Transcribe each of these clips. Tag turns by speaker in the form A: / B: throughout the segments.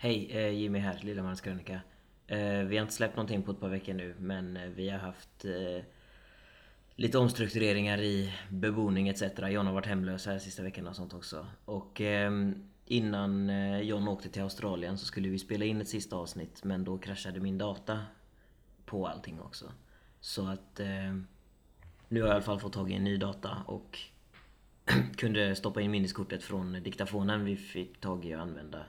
A: Hej, eh, Jimmy här, Lillemans krönika. Eh, vi har inte släppt någonting på ett par veckor nu, men eh, vi har haft eh, lite omstruktureringar i beboning etc. John har varit hemlös här sista veckorna och sånt också. Och eh, innan eh, John åkte till Australien så skulle vi spela in ett sista avsnitt, men då kraschade min data på allting också. Så att eh, nu har jag i alla fall fått tag i en ny data och kunde stoppa in minneskortet från diktafonen vi fick tag i och använda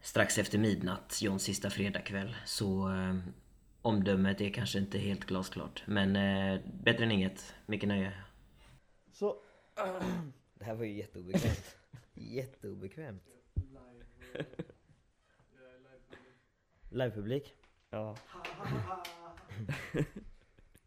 A: strax efter midnatt, Johns sista fredagkväll. Så eh, omdömet är kanske inte helt glasklart. Men eh, bättre än inget. Mycket nöje.
B: Så,
A: Det här var ju jätteobekvämt. jätteobekvämt. Livepublik.
B: ja.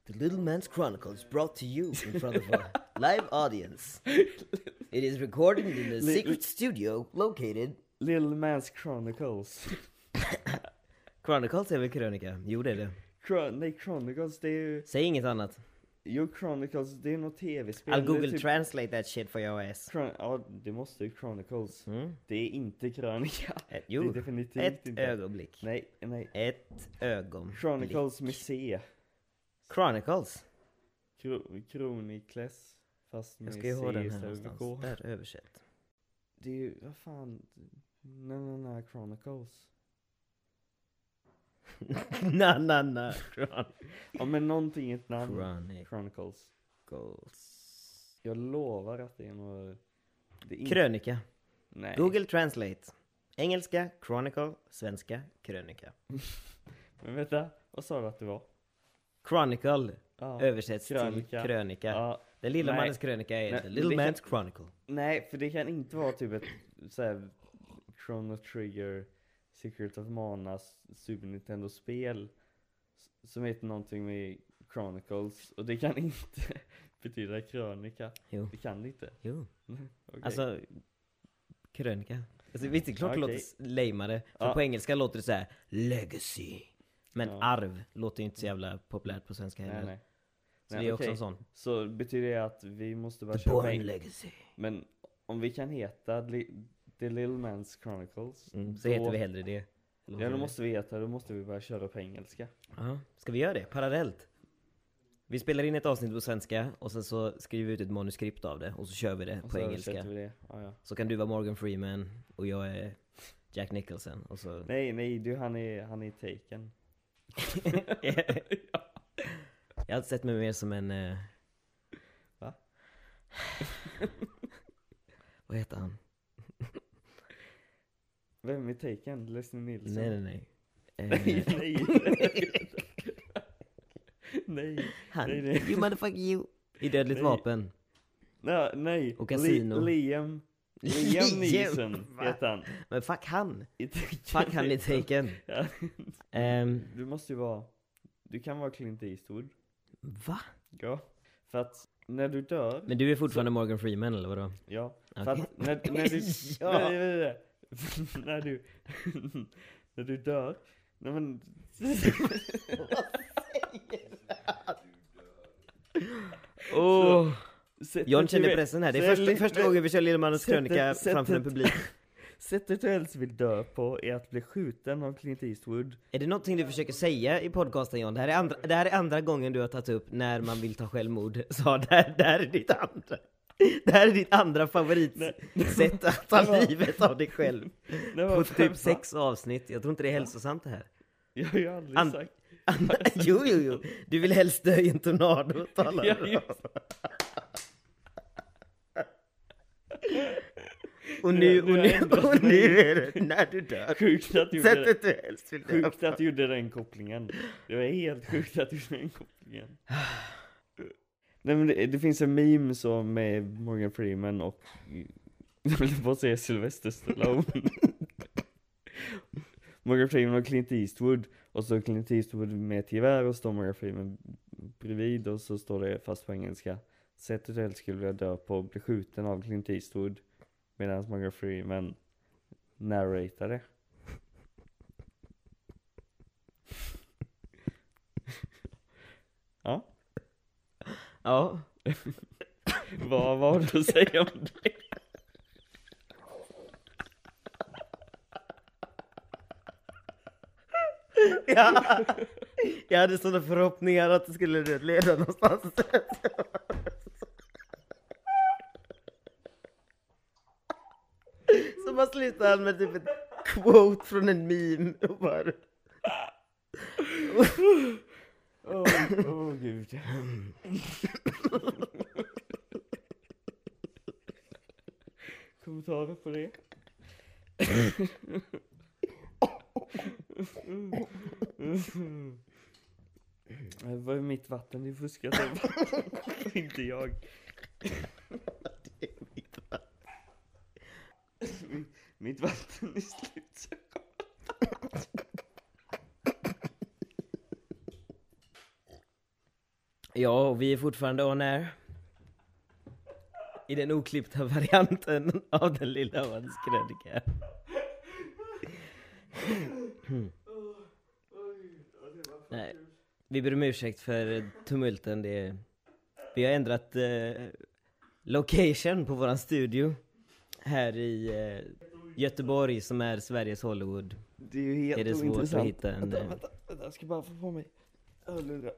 A: The Little Man's Chronicles brought to you in front of a live audience. It is recorded in a secret studio located...
B: Little Man's Chronicles.
A: Chronicles är väl krönika? Jo det är det.
B: Chron nej, Chronicles det är ju...
A: Säg inget annat.
B: Jo, Chronicles det är något tv-spel.
A: I'll
B: Det
A: google
B: typ-
A: translate that shit for your ass.
B: Chron ja, det måste ju Chronicles.
A: Mm.
B: Det är inte krönika.
A: Eh,
B: Det
A: jo,
B: är definitivt
A: ett
B: inte.
A: ögonblick.
B: Nej, nej.
A: Ett ögonblick.
B: Chronicles med C.
A: Chronicles.
B: Kro Chronicles. Fast med
A: Jag ska ju ha
B: C
A: den här
B: istället för. K.
A: Där, översätt.
B: Det är ju, vad fan. Nej, Chronicles.
A: na, na. Chron-
B: Ja, men någonting i ett namn.
A: Chronicles.
B: Chronicles. Jag lovar att det är något... Det är inte-
A: Krönika.
B: Nej.
A: Google Translate. Engelska, Chronicle. Svenska, krönika.
B: Men vänta, vad sa du att det var?
A: Chronicle
B: Ja.
A: översätts
B: Krönika.
A: till krönika.
B: Ja,
A: Den lilla mannens krönika är
B: Nej,
A: The Little
B: det kan-
A: Man's Chronicle.
B: nej, för det kan inte vara typ ett såhär Chrono Trigger, Secret of Mana, Super Nintendo-spel som heter någonting med Chronicles och det kan inte betyda krönika.
A: Jo.
B: Det kan det inte.
A: Jo.
B: Okej.
A: Alltså, krönika. Alltså, visst, det är klart det
B: Okej.
A: låter lamare. För
B: Ja.
A: på engelska låter det så här legacy. Men
B: Ja.
A: arv låter ju inte så jävla populärt på svenska heller.
B: nej, nej.
A: Så
B: Nej,
A: det är också
B: okej.
A: en sån.
B: Så betyder det att vi måste bara
A: The
B: köra
A: boring
B: en-
A: legacy.
B: Men om vi kan heta The Little Man's Chronicles
A: Mm, så
B: då-
A: heter vi hellre det.
B: Ja då måste vi heta, då måste vi börja köra på engelska
A: Ja, ska vi göra det parallellt? Vi spelar in ett avsnitt på svenska och sen så skriver vi ut ett manuskript av det och så kör vi det
B: Och
A: på engelska.
B: det. Ja, ja.
A: Så kan du vara Morgan Freeman och jag är Jack Nicholson och så...
B: Nej nej du han är, han är taken
A: Jag har alltid sett mig mer som en... Eh...
B: Va?
A: Vad heter han?
B: Vem är taken? Leslie Nilsson?
A: Nej nej nej. Eh,
B: nej nej Nej
A: han.
B: nej, nej.
A: You motherfucker you. I Dödligt
B: Nej.
A: vapen.
B: Nej, nej.
A: Och Casino.
B: Li- Liam Liam Neeson heter han
A: Men fuck han.
B: I
A: Fuck han
B: heter
A: taken.
B: Ja.
A: Ehm,
B: Du måste ju vara Du kan vara Clint Eastwood
A: va?
B: Ja För att när du dör
A: Men du är fortfarande Morgan Freeman eller vadå?
B: Ja, för
A: Okej.
B: att när, när du...
A: Ja.
B: nej, nej, nej. när du... när du dör... Nej men...
A: Åh!
B: Sättet
A: John känner pressen här. Det är första, första gången vi kör Lillemannens
B: sättet-
A: krönika framför en
B: sättet-
A: publik.
B: Sättet du helst vill dö på är att bli skjuten av Clint Eastwood.
A: Är det någonting du försöker säga i podcasten John? Det här är andra, det här är andra gången du har tagit upp när man vill ta självmord. Så det här, det här är ditt andra. Det här är ditt andra favoritsätt att ta
B: var-
A: livet av dig själv. På typ sex avsnitt. Jag tror inte det är hälsosamt det här.
B: Jag har ju aldrig
A: And-
B: sagt...
A: jo, jo, jo. Du vill helst dö i en tornado, talar
B: Ja, just-
A: Och nu, och nu, och nu är det när du dör.
B: Sjukt att du gjorde det.
A: Sättet du helst vill dö
B: Sjukt att du gjorde den kopplingen. Det var helt sjukt att du gjorde den kopplingen. Nej men det, det finns en meme så med Morgan Freeman och jag vill bara säga Sylvester Stallone. Morgan Freeman och Clint Eastwood och så Clint Eastwood med ett gevär och står Morgan Freeman bredvid och så står det fast på engelska Sättet helst skulle vilja dö på bli skjuten av Clint Eastwood medan Morgan Freeman narratar det. Ja. vad, vad har du att säga om det?
A: Ja. Jag hade sådana förhoppningar att det skulle leda någonstans. Så man slutar med typ ett quote från en meme och bara...
B: Åh oh, gud. Kommentarer på det? Det var mitt vatten du fuskade med. Inte jag. Mitt vatten är slut.
A: Ja, och vi är fortfarande on air. I den oklippta varianten av den lilla manskrönika. Nej, vi ber om ursäkt för tumulten. Det vi har ändrat eh, location på våran studio. Här i eh, Göteborg som är Sveriges Hollywood.
B: Det är ju helt
A: Är det svårt
B: ointressant.
A: att hitta en,
B: Vänta,
A: eh,
B: vänta, vänta, jag ska bara få på mig hörlurar.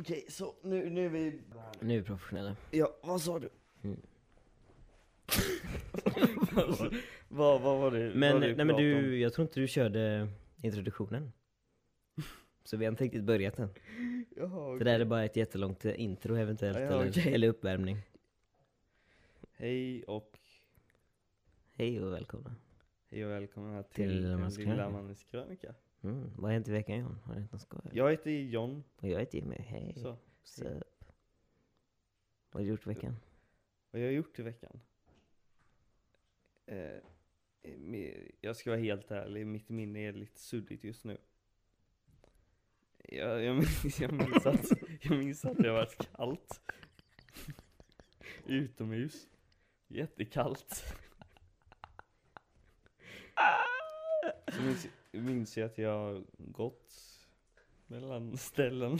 B: Okej, så nu, nu är vi...
A: Nu är vi professionella.
B: Ja, vad sa du?
A: Mm.
B: vad, vad var det?
A: Men,
B: vad
A: nej men
B: pratade om?
A: du, jag tror inte du körde introduktionen. Så vi har inte riktigt börjat än.
B: Jaha,
A: Det där är bara ett jättelångt intro eventuellt,
B: Ja, ja,
A: eller,
B: okej.
A: eller uppvärmning.
B: Hej och
A: Hej och välkomna.
B: hej och välkomna till,
A: Till Lilla Mans
B: lilla
A: krönika. Mm, vad har hänt i veckan John? Har det hänt något skoj?
B: Jag heter John,
A: Och jag heter Jimmy, hej.
B: så.
A: Sup. Vad har du gjort i veckan?
B: Vad jag har gjort i veckan? Eh, jag ska vara helt ärlig, mitt minne är lite suddigt just nu. Jag, jag, minns, jag, minns att, jag minns att det har varit kallt. Utomhus. Jättekallt. Så minns, minns jag att jag har gått mellan ställen.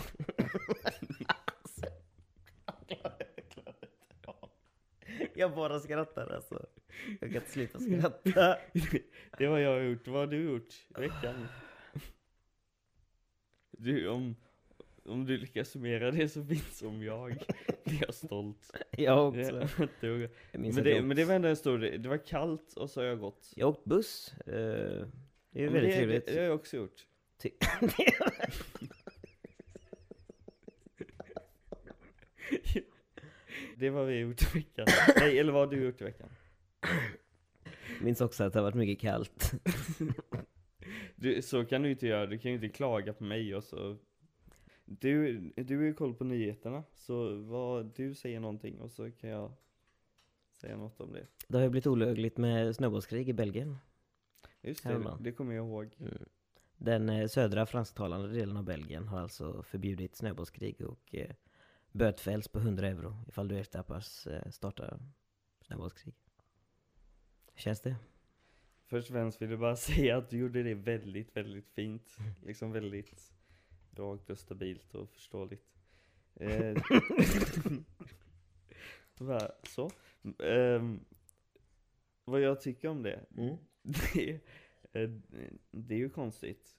A: Jag bara skrattar alltså. Jag kan inte sluta skratta.
B: Det var jag har gjort. Vad har du gjort i veckan? Du, om, om du lyckas summera det så fint som jag blir jag stolt.
A: Jag också.
B: Det- det-
A: Jag
B: men, det, men det var ändå en stor Det var kallt och så har jag gått.
A: jag har åkt buss. Eh, det är ju väldigt
B: det,
A: trevligt.
B: Det, det har jag också gjort.
A: Ty-
B: Det var vi gjort i veckan. Nej, eller vad har du gjort i veckan?
A: Minns också att det har varit mycket kallt.
B: Du, så kan du inte göra, du kan ju inte klaga på mig och så Du, du har ju koll på nyheterna, så vad, du säger någonting och så kan jag säga något om det
A: Det har ju blivit olagligt med snöbollskrig i Belgien.
B: Just det,
A: Häromdagen.
B: det kommer jag ihåg
A: Mm. Den eh, södra fransktalande delen av Belgien har alltså förbjudit snöbollskrig och eh, bötfälls på 100 euro ifall du ertappas eh, starta snöbollskrig. Hur känns det?
B: Först och främst vill jag bara säga att du gjorde det väldigt, väldigt fint Liksom väldigt rakt och stabilt och förståeligt eh, Så Ehm, Vad jag tycker om det Det, eh, det är ju konstigt.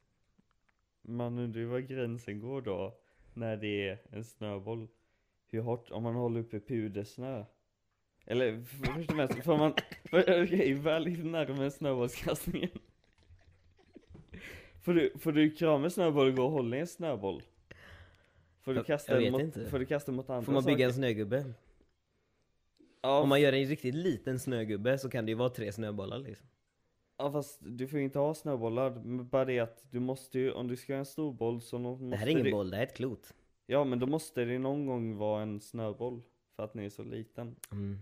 B: Man undrar ju var gränsen går då, när det är en snöboll. Hur hårt, om man håller uppe pudersnö. Eller först och främst, får man, okej, väldigt närmare snöbollskastningen. Får du, får du krama en snöboll och gå och hålla i en snöboll? Får du kasta
A: jag vet
B: mot,
A: inte.
B: får du kasta mot andra
A: Får man bygga en
B: saker?
A: snögubbe?
B: Ja,
A: Om man gör en riktigt liten snögubbe så kan det ju vara tre snöbollar liksom.
B: Ja fast du får ju inte ha snöbollar, men bara det att du måste ju, om du ska göra en stor boll så måste
A: Det här är ingen
B: du,
A: boll, det här är ett klot.
B: Ja men då måste det någon gång vara en snöboll, för att ni är så liten.
A: Mm.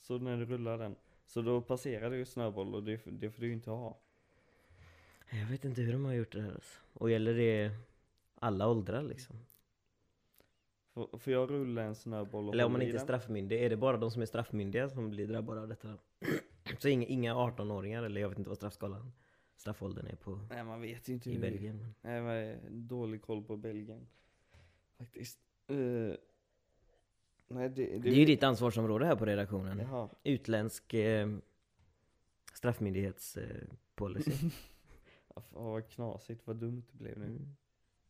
B: Så när du rullar den, så då passerar du ju snöboll och det, det får du ju inte ha.
A: Jag vet inte hur de har gjort det här alltså. Och gäller det alla åldrar liksom?
B: Får, får jag rulla en snöboll och
A: Eller om man inte är
B: den?
A: straffmyndig, är det bara de som är straffmyndiga som blir drabbade av detta? Så inga, inga 18-åringar, eller jag vet inte vad straffskalan, straffåldern är på
B: Nej man vet ju inte
A: i
B: hur
A: Belgien.
B: Nej man dålig koll på Belgien. Faktiskt. Eh, nej det, det,
A: Det är ju ditt ansvarsområde här på redaktionen.
B: Jaha.
A: Utländsk eh, straffmyndighetspolicy. Eh,
B: vad knasigt, vad dumt det blev nu.
A: Mm.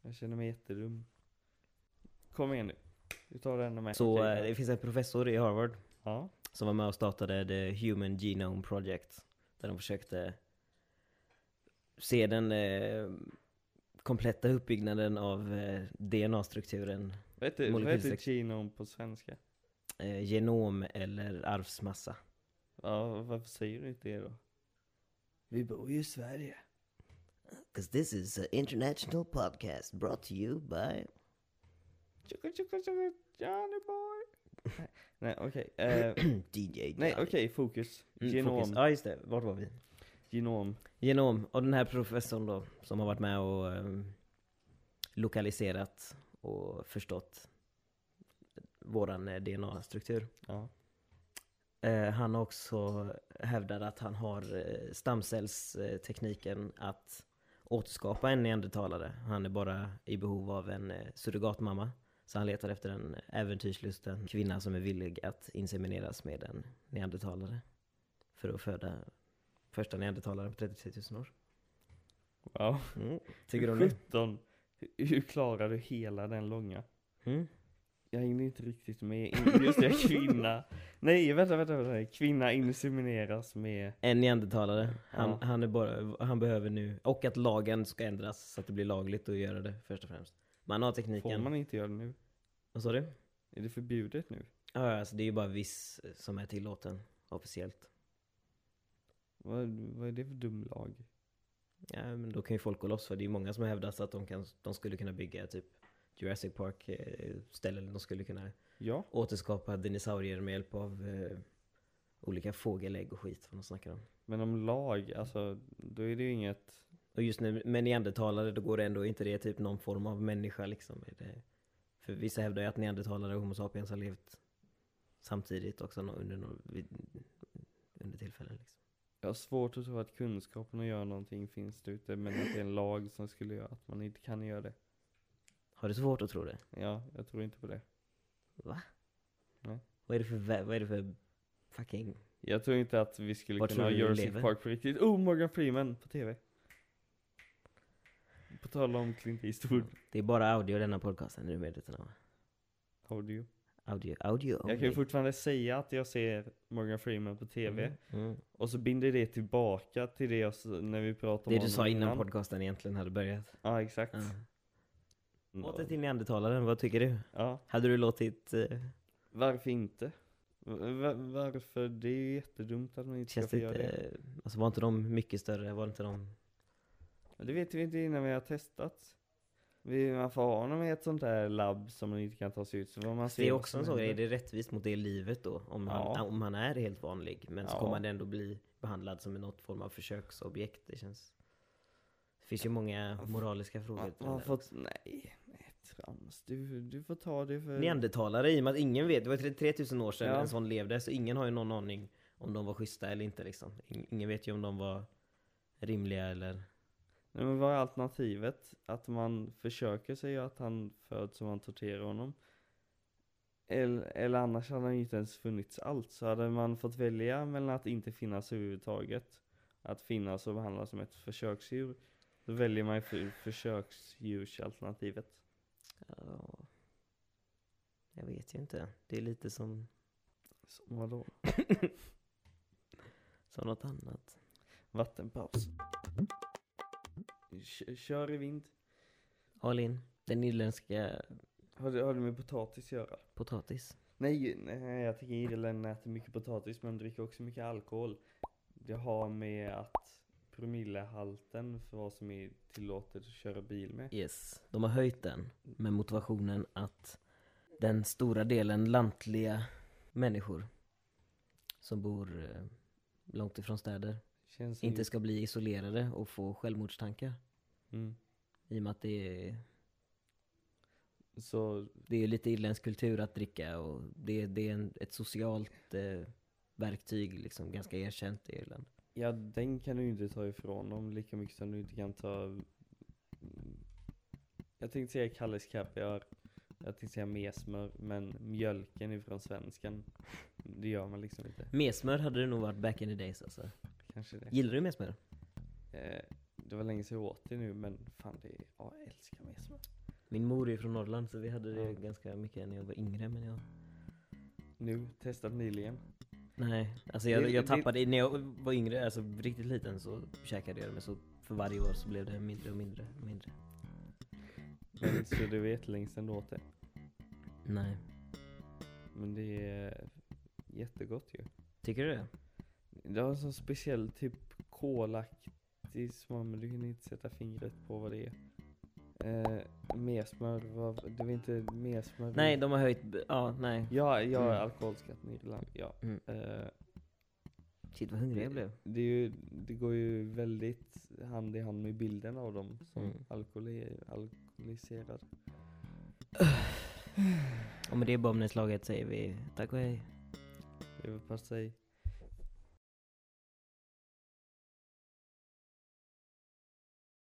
B: Jag känner mig jättedum. Kom igen nu. Du tar ända med.
A: Så
B: Okej,
A: eh, det finns en professor i Harvard
B: Ja.
A: som var med och startade The Human Genome Project. Där de försökte se den eh, kompletta uppbyggnaden av eh, DNA-strukturen,
B: Vad heter, genome på svenska?
A: eh, genom eller arvsmassa.
B: Ja, varför säger du inte det då? Vi bor ju i Sverige.
A: Cause this is an international podcast brought to you by...
B: Johnny boy. Nej, okej. Eh,
A: DJ
B: nej okej, fokus.
A: Mm,
B: Genom.
A: fokus. Ja just det, vart var vi?
B: Genom.
A: Genom, och den här professorn då, som har varit med och ehm, lokaliserat och förstått våran eh, DNA-struktur.
B: Ja.
A: Eh, han har också hävdat att han har eh, stamcellstekniken att återskapa en neandertalare. Han är bara i behov av en eh, surrogatmamma. Så han letar efter en äventyrslusten kvinna som är villig att insemineras med en neandertalare. För att föda första neandertalaren på 33 000 år.
B: Wow.
A: Mm. Tycker du om det?
B: 17. Hur- klarar du hela den långa?
A: Mm.
B: Jag hängde inte riktigt med. Just det, kvinna. Nej, vänta, vänta, vänta. Kvinna insemineras med...
A: En neandertalare. Han,
B: Ja.
A: han, är bara, han behöver nu, och att lagen ska ändras så att det blir lagligt att göra det först och främst. Man har tekniken.
B: Får man inte göra det nu?
A: Vad sa du?
B: Är det förbjudet nu?
A: Ja, alltså det är ju bara viss som är tillåten officiellt.
B: Vad, vad är det för dum lag?
A: Ja, men då kan ju folk gå loss för det är många som har hävdat att de, kan, de skulle kunna bygga typ Jurassic Park eh, ställen. De skulle kunna
B: Ja.
A: återskapa dinosaurier med hjälp av eh, olika fågelägg och skit vad de snackar om.
B: Men om lag, alltså, då är det ju inget...
A: Och just nu med neandertalare, då går det ändå inte det typ någon form av människa liksom. Det, för vissa hävdar ju att neandertalare och homo sapiens har levt samtidigt också under, under tillfällen liksom.
B: Jag har svårt att tro att kunskapen att göra någonting finns där ute, men att det är en lag som skulle göra att man inte kan göra det.
A: Har du svårt att tro det?
B: Ja, jag tror inte på det.
A: Va?
B: Nej.
A: Vad är det för, vad är det för fucking...
B: Jag tror inte att vi skulle
A: Var
B: kunna ha Jurassic? Park på riktigt. Oh, Morgan Freeman på TV. På tal om Clint Eastwood.
A: Det är bara audio i denna podcasten, är du medveten om?
B: Audio.
A: Audio, audio
B: Jag kan ju fortfarande säga att jag ser Morgan Freeman på TV.
A: Mm, mm.
B: Och så binder det tillbaka till det jag, när vi pratade om
A: Det du sa
B: honom
A: innan podcasten egentligen hade börjat.
B: Ja, exakt.
A: Ja. Åter till neandertalaren, vad tycker du?
B: Ja,
A: Hade du låtit... Eh,
B: varför inte? Va- varför? Det är ju jättedumt att man inte
A: känns
B: ska få göra det.
A: eh, Alltså var inte de mycket större? Var inte de...
B: Men Det vet vi inte innan vi har testat. Vi, man får ha honom i ett sånt där labb som man inte kan ta sig ut. Så man se
A: Det är också en sån grej, är det rättvist mot det livet då? Om,
B: Ja.
A: han, om han är helt vanlig, men så
B: Ja.
A: kommer han ändå bli behandlad som något form av försöksobjekt. Det känns... Det finns ju många moraliska frågor.
B: Man, man
A: också.
B: nej, nej trams. Du, du får ta det för...
A: Neandertalare, i och med att ingen vet, det var 3000 år sedan
B: Ja.
A: en sån levde, så ingen har ju någon aning om de var schyssta eller inte liksom. In- Ingen vet ju om de var rimliga eller...
B: Nej, men vad är alternativet? Att man försöker säga att han föds och man torterar honom? Eller, eller annars hade han ju inte ens funnits alls. Så hade man fått välja mellan att inte finnas överhuvudtaget, att finnas och behandlas som ett försöksdjur, då väljer man ju för, försöksdjursalternativet.
A: Ja, jag vet ju inte. Det är lite som,
B: Som vadå?
A: som något annat.
B: Vattenpaus. Kö- Kör i vind.
A: All in. Den irländska
B: Har det, har det med potatis att göra?
A: potatis.
B: Nej, nej jag tycker Irland äter mycket potatis men dricker också mycket alkohol. Det har med att promillehalten för vad som är tillåtet att köra bil med.
A: Yes. De har höjt den med motivationen att den stora delen lantliga människor som bor eh, långt ifrån städer
B: Känns
A: inte ska bli isolerade och få självmordstankar.
B: Mm.
A: I och med att det är,
B: Så,
A: det är lite irländsk kultur att dricka och det, det är en, ett socialt eh, verktyg liksom ganska erkänt i Irland.
B: ja den kan du inte ta ifrån dem lika mycket som du inte kan ta Jag tänkte säga Kalles kaviar Jag tänkte säga mesmör men mjölken ifrån svenskan Det gör man liksom inte
A: Mesmör hade det nog varit back in the days alltså.
B: Kanske det
A: Gillar du mesmör?
B: eh, det var länge sedan jag åt det nu men fan det, ja jag älskar mer smör.
A: Min mor är från Norrland så vi hade det
B: Ja.
A: ganska mycket när jag var yngre men jag
B: Nu, testat nyligen.
A: Nej, alltså jag,
B: Det-
A: jag
B: det-
A: tappade, när jag var yngre, alltså riktigt liten så käkade jag det men så för varje år så blev det mindre och mindre och mindre
B: Men så det var jättelänge sedan du åt det.
A: Nej,
B: Men det är jättegott ju.
A: tycker du det?
B: Det har en sån speciell typ kolaktig smör men du kan inte sätta fingret på vad det är. Eh, mer smör, vad, det var inte mer smör.
A: Nej, de har höjt, ja nej
B: Ja, ja,
A: Mm.
B: alkoholskatten i Irland, ja.
A: Mm.
B: Eh,
A: Shit vad hungrig jag blev
B: det, är ju, det går ju väldigt hand i hand med bilden av dem som
A: Mm.
B: alkoholi, alkoholiserade.
A: Och med det bombnedslaget säger vi tack och hej
B: Det var pastej.